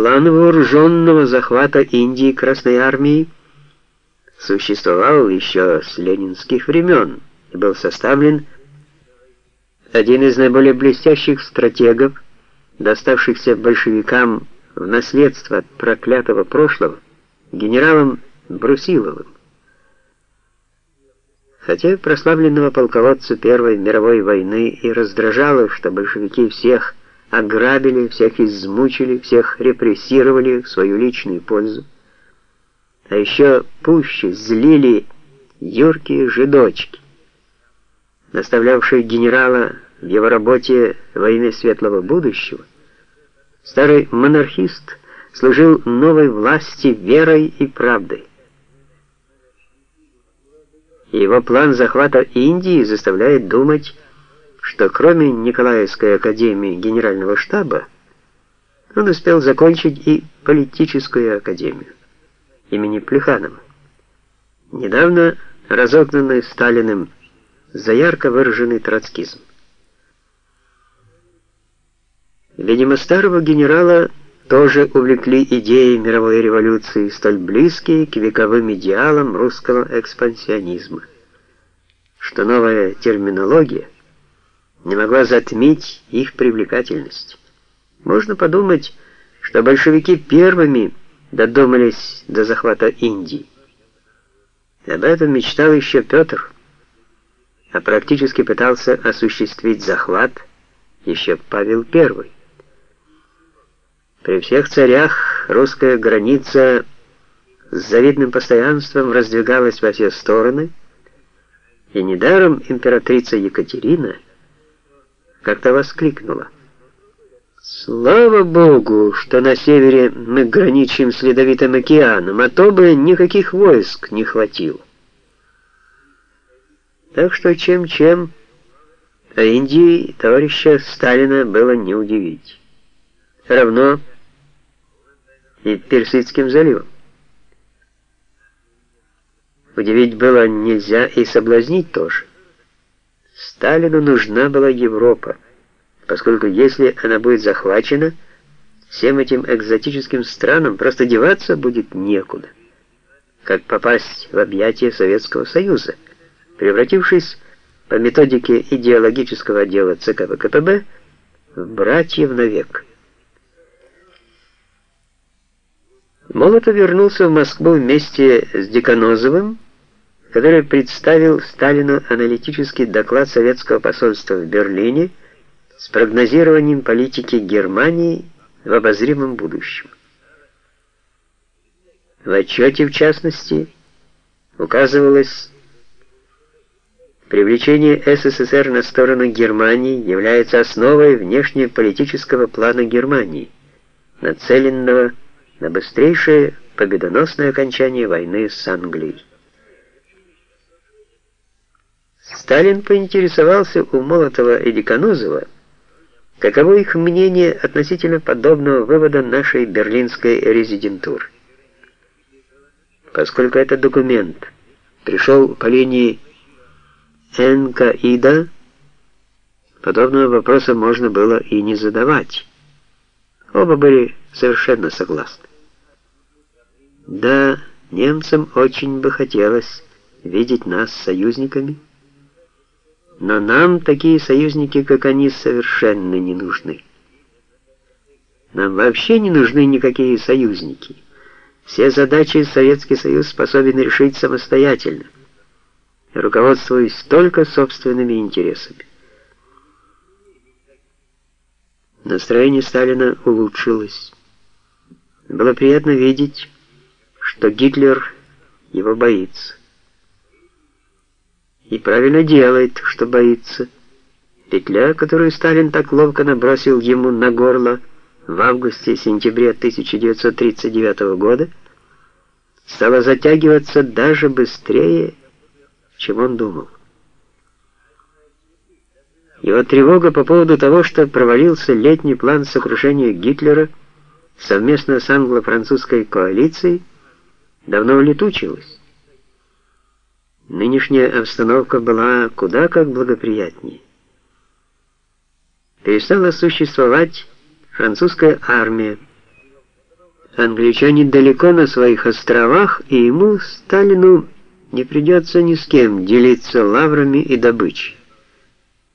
План вооруженного захвата Индии Красной Армией существовал еще с ленинских времен и был составлен один из наиболее блестящих стратегов, доставшихся большевикам в наследство от проклятого прошлого, генералом Брусиловым. Хотя прославленного полководца Первой мировой войны и раздражало, что большевики всех ограбили, всех измучили, всех репрессировали в свою личную пользу, а еще пуще злили юркие жидочки, наставлявшие генерала в его работе во имя светлого будущего, старый монархист служил новой власти верой и правдой. Его план захвата Индии заставляет думать, что кроме Николаевской академии Генерального штаба, он успел закончить и политическую академию имени Плеханова, недавно разогнанную Сталиным за ярко выраженный троцкизм. Видимо, старого генерала тоже увлекли идеи мировой революции, столь близкие к вековым идеалам русского экспансионизма, что новая терминология не могла затмить их привлекательность. Можно подумать, что большевики первыми додумались до захвата Индии. Об этом мечтал еще Петр, а практически пытался осуществить захват еще Павел I. При всех царях русская граница с завидным постоянством раздвигалась во все стороны, и недаром императрица Екатерина как-то воскликнула. «Слава Богу, что на севере мы граничим с Ледовитым океаном, а то бы никаких войск не хватило». Так что чем-чем, а Индии товарища Сталина было не удивить. Равно и Персидским заливом. Удивить было нельзя и соблазнить тоже. Сталину нужна была Европа, поскольку если она будет захвачена, всем этим экзотическим странам просто деваться будет некуда. Как попасть в объятия Советского Союза, превратившись по методике идеологического отдела ЦК ВКПБ в братьев навек. Молотов вернулся в Москву вместе с Деканозовым, который представил Сталину аналитический доклад советского посольства в Берлине с прогнозированием политики Германии в обозримом будущем. В отчете, в частности, указывалось, привлечение СССР на сторону Германии является основой внешнеполитического плана Германии, нацеленного на быстрейшее победоносное окончание войны с Англией. Сталин поинтересовался у Молотова и Деканозова, каково их мнение относительно подобного вывода нашей берлинской резидентуры. Поскольку этот документ пришел по линии НКИДа, подобного вопроса можно было и не задавать. Оба были совершенно согласны. Да, немцам очень бы хотелось видеть нас союзниками, но нам такие союзники, как они, совершенно не нужны. Нам вообще не нужны никакие союзники. Все задачи Советский Союз способен решить самостоятельно, руководствуясь только собственными интересами. Настроение Сталина улучшилось. Было приятно видеть, что Гитлер его боится. И правильно делает, что боится. Петля, которую Сталин так ловко набросил ему на горло в августе-сентябре 1939 года, стала затягиваться даже быстрее, чем он думал. Его тревога по поводу того, что провалился летний план сокрушения Гитлера совместно с англо-французской коалицией, давно улетучилась. Нынешняя обстановка была куда как благоприятнее. Перестала существовать французская армия, Англичане далеко на своих островах, и ему, Сталину, не придется ни с кем делиться лаврами и добычей.